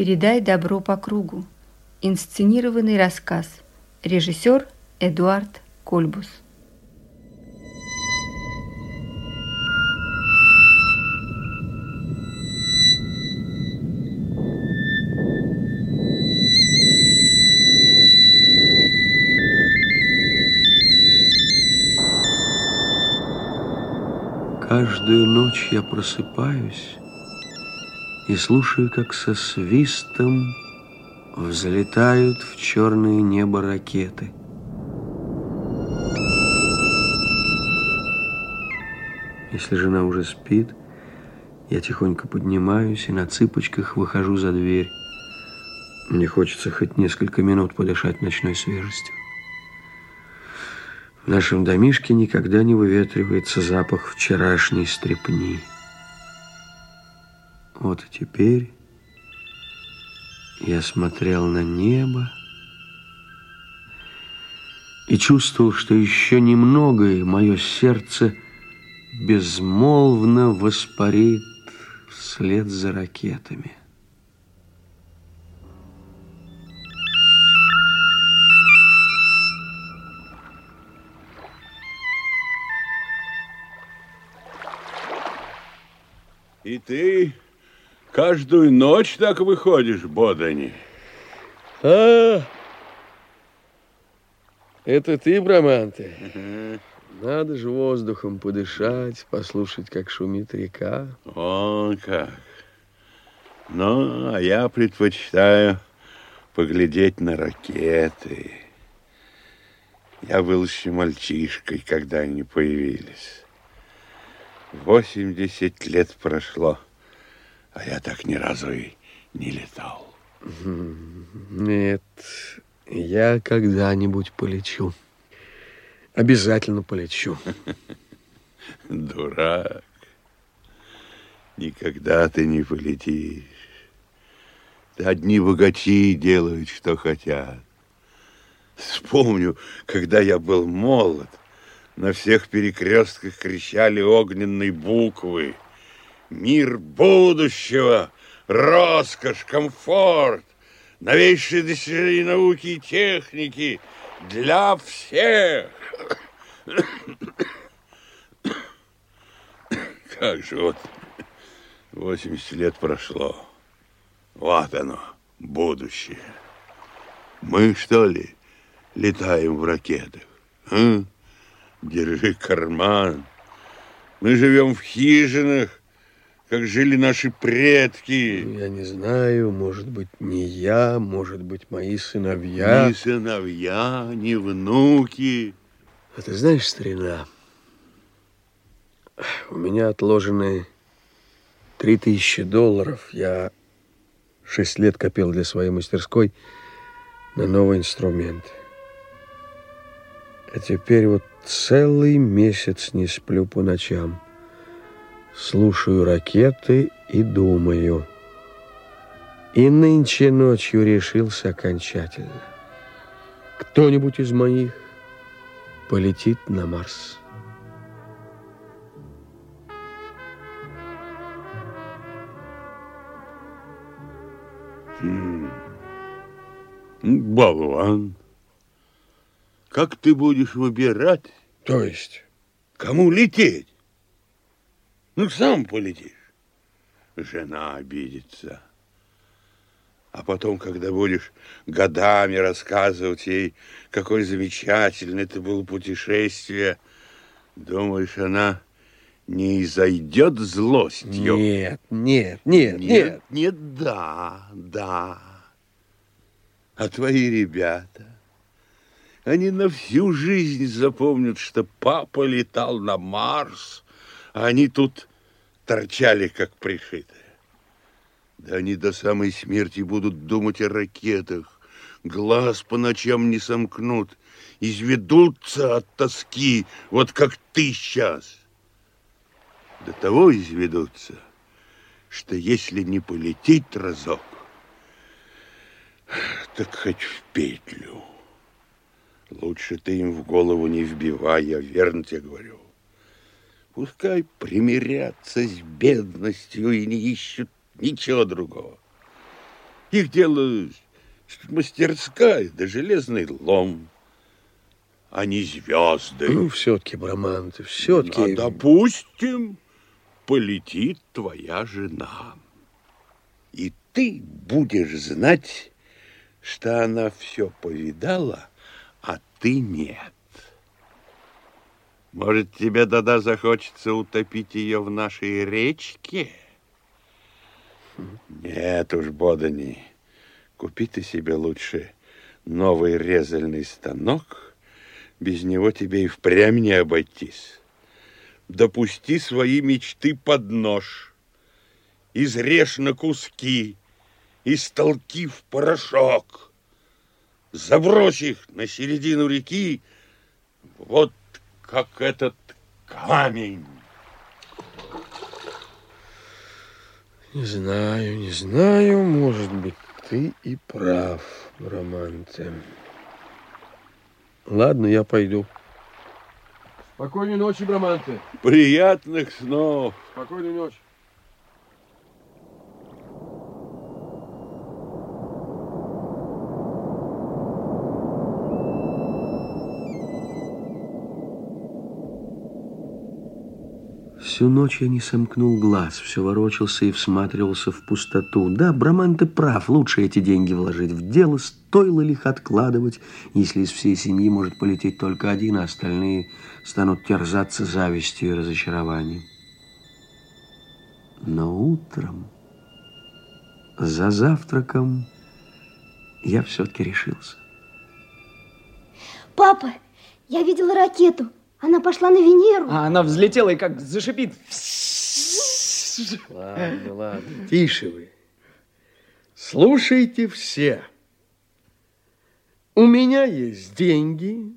«Передай добро по кругу». Инсценированный рассказ. Режиссер Эдуард Кольбус. Каждую ночь я просыпаюсь и слушаю, как со свистом взлетают в черное небо ракеты. Если жена уже спит, я тихонько поднимаюсь и на цыпочках выхожу за дверь. Мне хочется хоть несколько минут подышать ночной свежестью. В нашем домишке никогда не выветривается запах вчерашней стрепни. Вот и теперь я смотрел на небо и чувствовал, что еще немного, и мое сердце безмолвно воспарит вслед за ракетами. И ты каждую ночь так выходишь, Бодани? А, это ты, Браманте? Надо же воздухом подышать, послушать, как шумит река. О, как. Ну, а я предпочитаю поглядеть на ракеты. Я был еще мальчишкой, когда они появились. Восемьдесят лет прошло, а я так ни разу и не летал. Нет, я когда-нибудь полечу. Обязательно полечу. Дурак. Никогда ты не полетишь. Одни богачи делают, что хотят. Вспомню, когда я был молод, на всех перекрестках кричали огненные буквы. Мир будущего, роскошь, комфорт, новейшие достижения науки и техники для всех. Как же вот 80 лет прошло. Вот оно, будущее. Мы, что ли, летаем в ракетах? А? Держи карман. Мы живем в хижинах, как жили наши предки. Я не знаю, может быть, не я, может быть, мои сыновья. Ни сыновья, ни внуки. А ты знаешь, старина, у меня отложены три тысячи долларов. Я шесть лет копил для своей мастерской на новый инструмент. А теперь вот целый месяц не сплю по ночам. Слушаю ракеты и думаю. И нынче ночью решился окончательно. Кто-нибудь из моих полетит на Марс. Болван. Как ты будешь выбирать? То есть? Кому лететь? Ну, сам полетишь. Жена обидится. А потом, когда будешь годами рассказывать ей, какое замечательное это было путешествие, думаешь, она не изойдет злостью? Нет, нет, нет, нет. Нет, нет, да, да. А твои ребята, они на всю жизнь запомнят, что папа летал на Марс, а они тут торчали, как пришитые. Да они до самой смерти будут думать о ракетах, глаз по ночам не сомкнут, изведутся от тоски, вот как ты сейчас. До того изведутся, что если не полететь разок, так хоть в петлю. Лучше ты им в голову не вбивай, я верно тебе говорю. Пускай примирятся с бедностью и не ищут ничего другого. Их дело мастерская, да железный лом, а не звезды. Ну, все-таки, Браманте, все-таки... А допустим, полетит твоя жена. И ты будешь знать, что она все повидала, а ты нет. Может, тебе тогда захочется утопить ее в нашей речке? Нет уж, Бодани, купи ты себе лучше новый резальный станок, без него тебе и впрямь не обойтись. Допусти свои мечты под нож, изрежь на куски, истолки в порошок, забрось их на середину реки, вот как этот камень. Не знаю, не знаю, может быть, ты и прав, Романте. Ладно, я пойду. Спокойной ночи, Браманте. Приятных снов. Спокойной ночи. Всю ночь я не сомкнул глаз, все ворочался и всматривался в пустоту. Да, Браман, ты прав, лучше эти деньги вложить в дело, стоило ли их откладывать, если из всей семьи может полететь только один, а остальные станут терзаться завистью и разочарованием. Но утром, за завтраком, я все-таки решился. Папа, я видела ракету. Она пошла на Венеру. А она взлетела и как зашипит. Ладно, ладно, тише вы. Слушайте все. У меня есть деньги.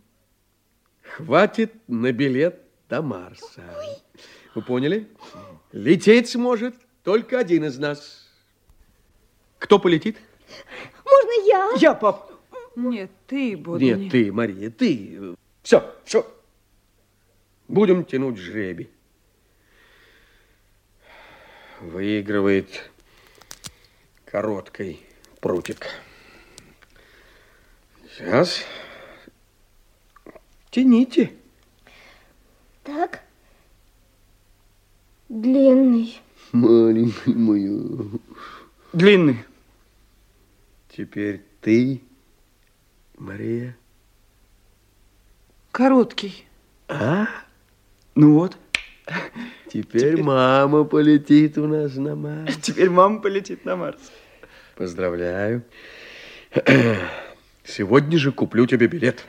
Хватит на билет до Марса. Вы поняли? Лететь сможет только один из нас. Кто полетит? Можно я? Я, пап. Нет, ты, Бодни. Нет, ты, Мария, ты. Все, все. Будем тянуть жребий. Выигрывает короткой прутик. Сейчас. Тяните. Так. Длинный. Маленький моя. Длинный. Теперь ты, Мария. Короткий. А? Ну вот. Теперь, мама полетит у нас на Марс. Теперь мама полетит на Марс. Поздравляю. Сегодня же куплю тебе билет.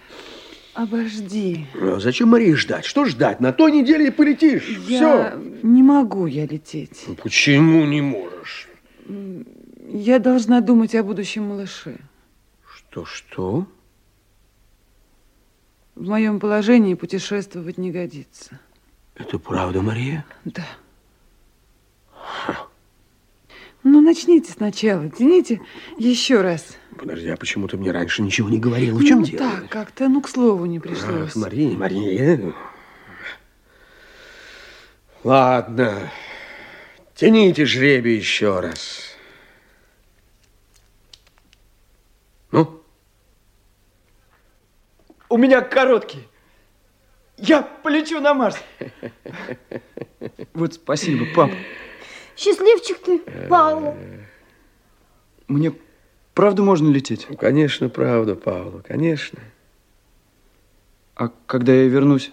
Обожди. А зачем Марии ждать? Что ждать? На той неделе и полетишь. Я Все. не могу я лететь. Почему не можешь? Я должна думать о будущем малыше. Что-что? В моем положении путешествовать не годится. Это правда, Мария? Да. Ну, начните сначала, тяните еще раз. Подожди, а почему ты мне раньше ничего не говорила? В чем ну, дело? так, как-то, ну, к слову не Ах, пришлось. Мария, Мария. Ладно. Тяните жребий еще раз. Ну? У меня короткий. Я полечу на Марс. Вот спасибо, пап. Счастливчик ты, Паула. Мне правда можно лететь? Ну, конечно, правда, Павла, конечно. А когда я вернусь,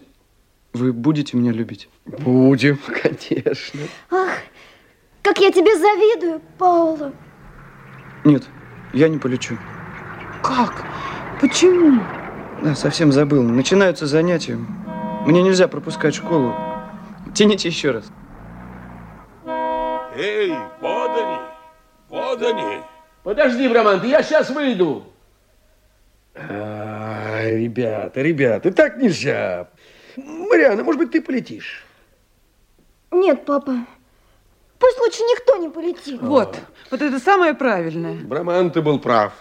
вы будете меня любить? Будем, конечно. Ах, как я тебе завидую, Паула. Нет, я не полечу. Как? Почему? Да, совсем забыл. Начинаются занятия. Мне нельзя пропускать школу. Тяните еще раз. Эй, подани, подани. Подожди, Брамант, я сейчас выйду. А, ребята, ребята, так нельзя. Мариана, может быть, ты полетишь? Нет, папа. Пусть лучше никто не полетит. Вот, вот это самое правильное. Брамант, ты был прав.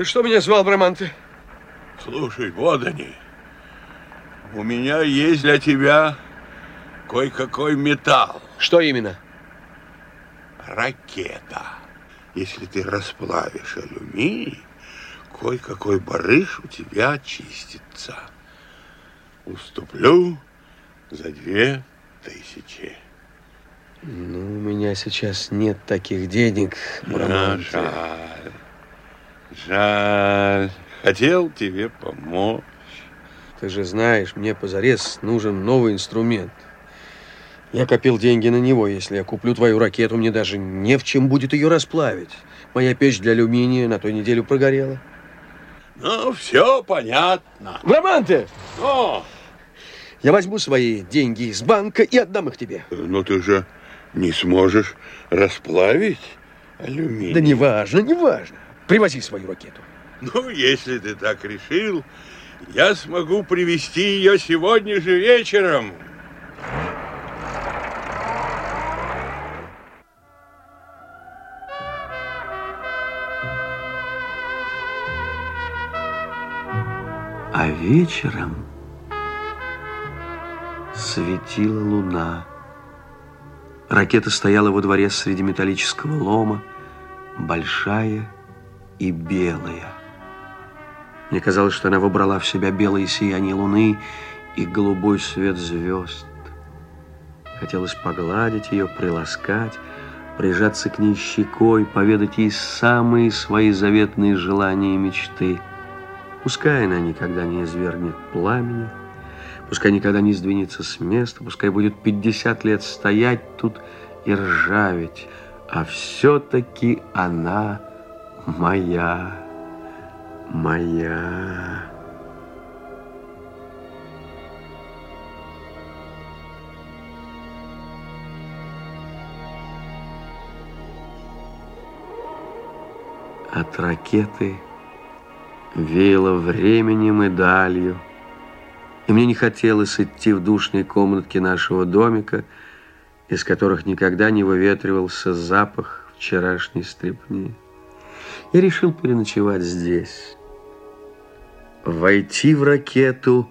Ты что меня звал, Браманте? Слушай, подани, у меня есть для тебя кое-какой металл. Что именно? ракета. Если ты расплавишь алюминий, кое-какой барыш у тебя очистится. Уступлю за две тысячи. Ну, у меня сейчас нет таких денег, А, жаль. Жаль. Хотел тебе помочь. Ты же знаешь, мне позарез нужен новый инструмент. Я копил деньги на него. Если я куплю твою ракету, мне даже не в чем будет ее расплавить. Моя печь для алюминия на той неделю прогорела. Ну, все понятно. Браманте! О, Я возьму свои деньги из банка и отдам их тебе. ну ты же не сможешь расплавить алюминий. Да неважно, неважно. Привози свою ракету. Ну, если ты так решил, я смогу привезти ее сегодня же вечером. А вечером светила луна. Ракета стояла во дворе среди металлического лома, большая и белая. Мне казалось, что она вобрала в себя белое сияние луны и голубой свет звезд. Хотелось погладить ее, приласкать, прижаться к ней щекой, поведать ей самые свои заветные желания и мечты. Пускай она никогда не извергнет пламени, пускай никогда не сдвинется с места, пускай будет 50 лет стоять тут и ржаветь, а все-таки она моя, моя. От ракеты веяло временем и далью. И мне не хотелось идти в душные комнатки нашего домика, из которых никогда не выветривался запах вчерашней стрепни. Я решил переночевать здесь. Войти в ракету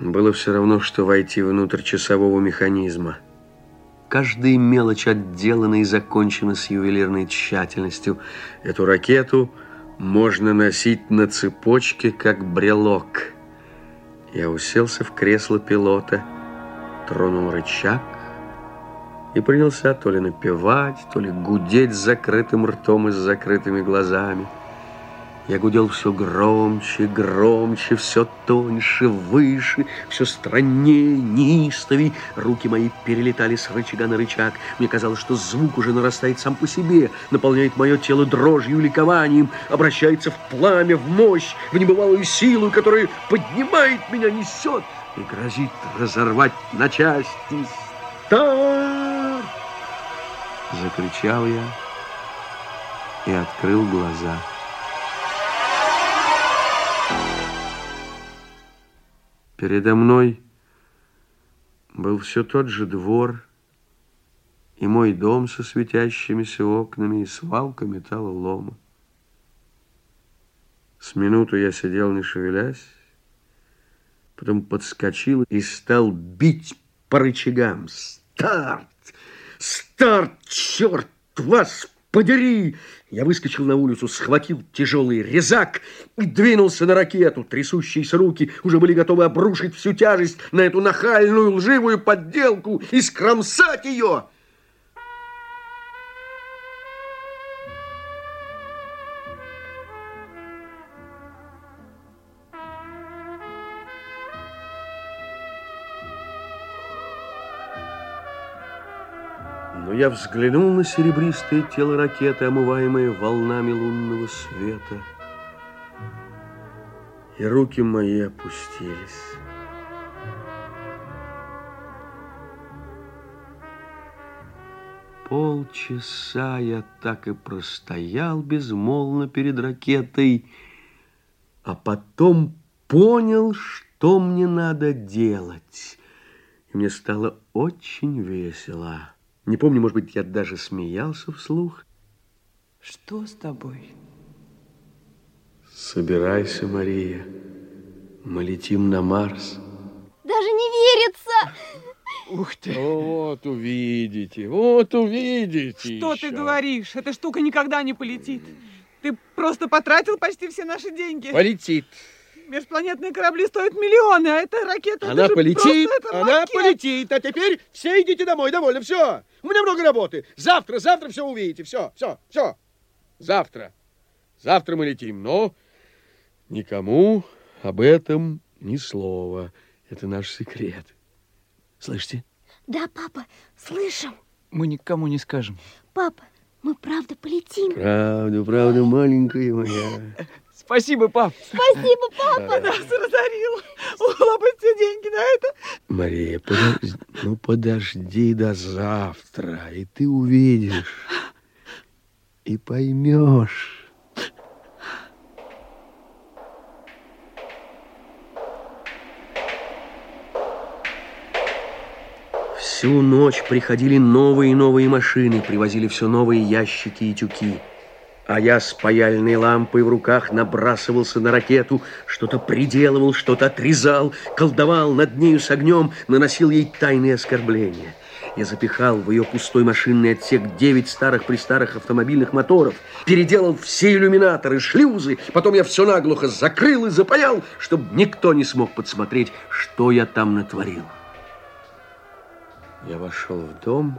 было все равно, что войти внутрь часового механизма. Каждая мелочь отделана и закончена с ювелирной тщательностью. Эту ракету можно носить на цепочке, как брелок. Я уселся в кресло пилота, тронул рычаг и принялся то ли напевать, то ли гудеть с закрытым ртом и с закрытыми глазами. Я гудел все громче, громче, все тоньше, выше, все страннее, неистовей. Руки мои перелетали с рычага на рычаг. Мне казалось, что звук уже нарастает сам по себе, наполняет мое тело дрожью и ликованием, обращается в пламя, в мощь, в небывалую силу, которая поднимает меня, несет и грозит разорвать на части. Старт! Закричал я и открыл глаза. Передо мной был все тот же двор и мой дом со светящимися окнами и свалка металлолома. С минуту я сидел, не шевелясь, потом подскочил и стал бить по рычагам. Старт! Старт! Черт вас подери! Я выскочил на улицу, схватил тяжелый резак и двинулся на ракету. Трясущиеся руки уже были готовы обрушить всю тяжесть на эту нахальную лживую подделку и скромсать ее. Но я взглянул на серебристое тело ракеты, омываемое волнами лунного света. И руки мои опустились. Полчаса я так и простоял безмолвно перед ракетой, а потом понял, что мне надо делать. И мне стало очень весело. Не помню, может быть, я даже смеялся вслух. Что с тобой? Собирайся, Мария. Мы летим на Марс. Даже не верится. Ух ты. Вот увидите, вот увидите. Что еще. ты говоришь? Эта штука никогда не полетит. Ты просто потратил почти все наши деньги. Полетит. Межпланетные корабли стоят миллионы, а эта ракета... Она полетит, просто она макет. полетит. А теперь все идите домой, довольно, все. У меня много работы. Завтра, завтра все увидите, все, все, все. Завтра. Завтра мы летим, но никому об этом ни слова. Это наш секрет. Слышите? Да, папа, слышим. Мы никому не скажем. Папа, мы правда полетим. Правда, правда, маленькая моя. Спасибо, пап. Спасибо, папа. Нас разорил. Улопать все деньги на это. Мария, подожди, ну подожди до завтра, и ты увидишь, и поймешь. Всю ночь приходили новые и новые машины, привозили все новые ящики и тюки. А я с паяльной лампой в руках набрасывался на ракету, что-то приделывал, что-то отрезал, колдовал над нею с огнем, наносил ей тайные оскорбления. Я запихал в ее пустой машинный отсек девять старых-престарых автомобильных моторов, переделал все иллюминаторы, шлюзы, потом я все наглухо закрыл и запаял, чтобы никто не смог подсмотреть, что я там натворил. Я вошел в дом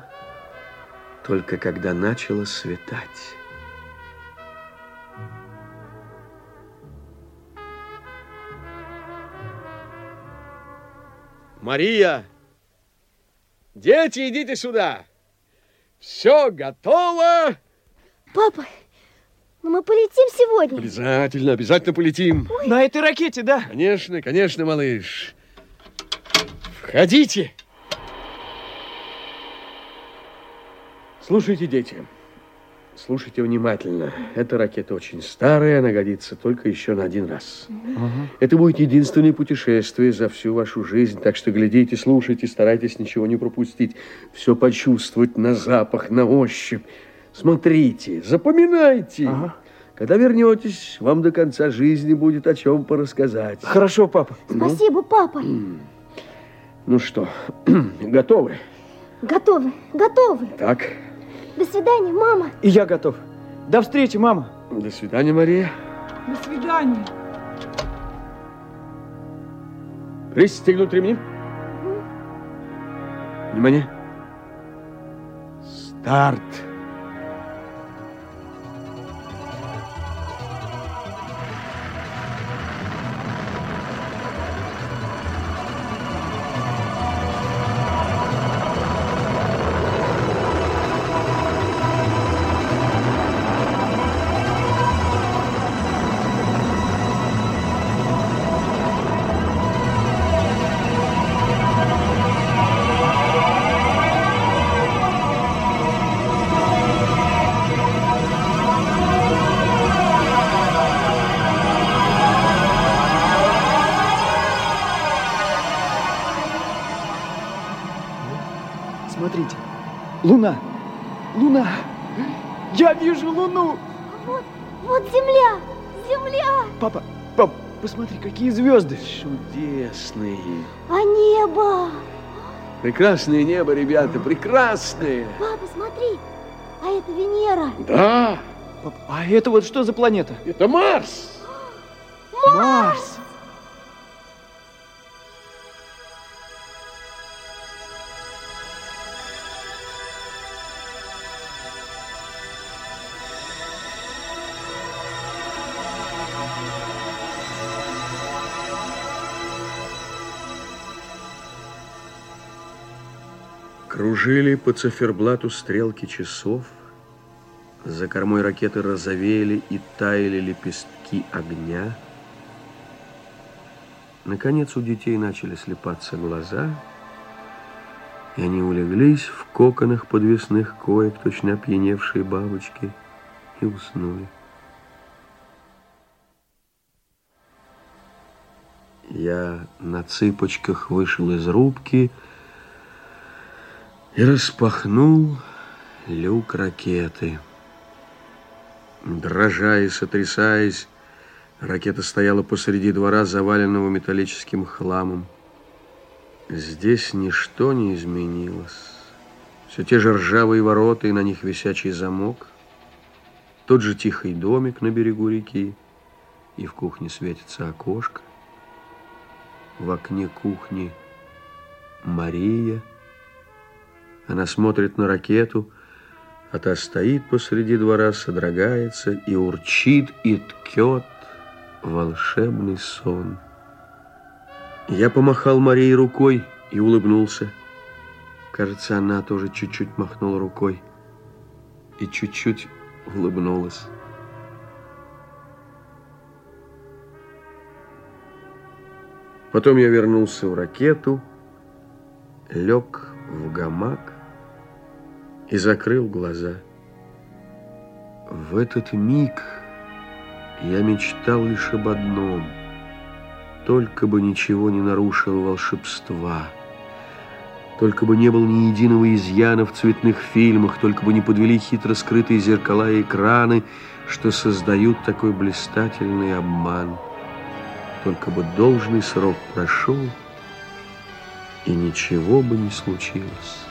только когда начало светать. Мария! Дети, идите сюда! Все готово! Папа, ну мы полетим сегодня. Обязательно, обязательно полетим. На этой ракете, да. Конечно, конечно, малыш. Входите. Слушайте, дети. Слушайте внимательно. Эта ракета очень старая, она годится только еще на один раз. Это будет единственное путешествие за всю вашу жизнь, так что глядите, слушайте, старайтесь ничего не пропустить. Все почувствовать на запах, на ощупь. Смотрите, запоминайте. Когда вернетесь, вам до конца жизни будет о чем порассказать. Хорошо, папа. Спасибо, папа. Ну что, готовы? Готовы, готовы. Так, До свидания, мама. И я готов. До встречи, мама. до свидания, Мария. До свидания. Пристегнуть ремни. Внимание. Старт. Смотрите. Луна. Луна. Я вижу луну. Вот, вот земля, земля. Папа, пап, посмотри, какие звезды. Чудесные. А небо. Прекрасное небо, ребята, прекрасное. Папа, смотри, а это Венера. Да, Пап, а это вот что за планета? это Марс. Марс. Кружили по циферблату стрелки часов. За кормой ракеты розовели и таяли лепестки огня. Наконец у детей начали слепаться глаза, и они улеглись в коконах подвесных коек, точно опьяневшие бабочки, и уснули. Я на цыпочках вышел из рубки распахнул люк ракеты. Дрожа и сотрясаясь, ракета стояла посреди двора, заваленного металлическим хламом. Здесь ничто не изменилось. Все те же ржавые ворота и на них висячий замок. Тот же тихий домик на берегу реки. И в кухне светится окошко. В окне кухни Мария. Она смотрит на ракету, а та стоит посреди двора, содрогается и урчит, и ткет волшебный сон. Я помахал Марии рукой и улыбнулся. Кажется, она тоже чуть-чуть махнула рукой и чуть-чуть улыбнулась. Потом я вернулся в ракету, лег в гамак и закрыл глаза. В этот миг я мечтал лишь об одном — только бы ничего не нарушило волшебства. Только бы не было ни единого изъяна в цветных фильмах, только бы не подвели хитро скрытые зеркала и экраны, что создают такой блистательный обман. Только бы должный срок прошел, и ничего бы не случилось.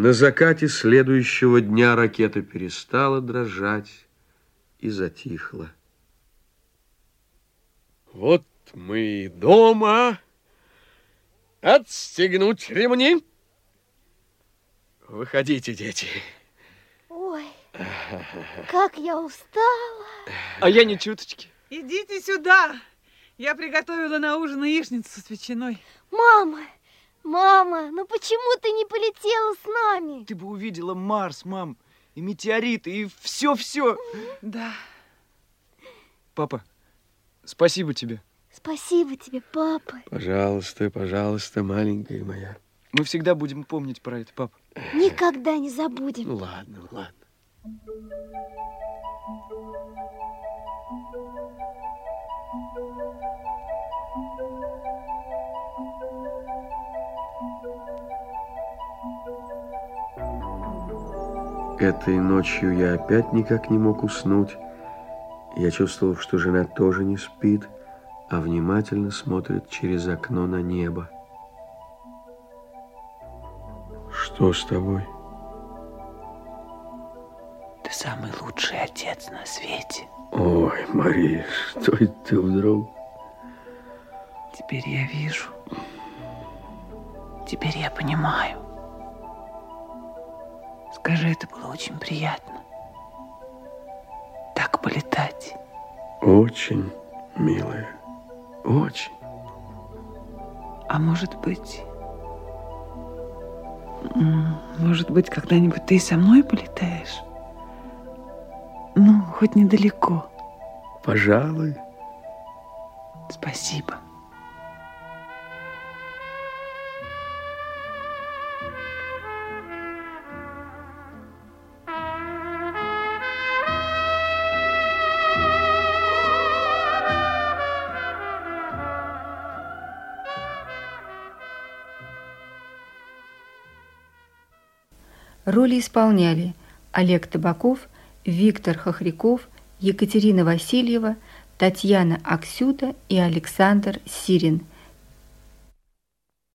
На закате следующего дня ракета перестала дрожать и затихла. Вот мы и дома. Отстегнуть ремни. Выходите, дети. Ой, как я устала. А я не чуточки. Идите сюда. Я приготовила на ужин яичницу с ветчиной. Мама, Мама, ну почему ты не полетела с нами? Ты бы увидела Марс, мам, и метеориты, и все-все. Да. Папа, спасибо тебе. Спасибо тебе, папа. Пожалуйста, пожалуйста, маленькая моя. Мы всегда будем помнить про это, папа. Никогда не забудем. Ну ладно, ладно. Этой ночью я опять никак не мог уснуть. Я чувствовал, что жена тоже не спит, а внимательно смотрит через окно на небо. Что с тобой? Ты самый лучший отец на свете. Ой, Мария, что это ты вдруг? Теперь я вижу. Теперь я понимаю. Скажи, это было очень приятно. Так полетать. Очень, милая, очень. А может быть... Может быть, когда-нибудь ты со мной полетаешь? Ну, хоть недалеко. Пожалуй. Спасибо. Роли исполняли Олег Табаков, Виктор Хохряков, Екатерина Васильева, Татьяна Аксюта и Александр Сирин –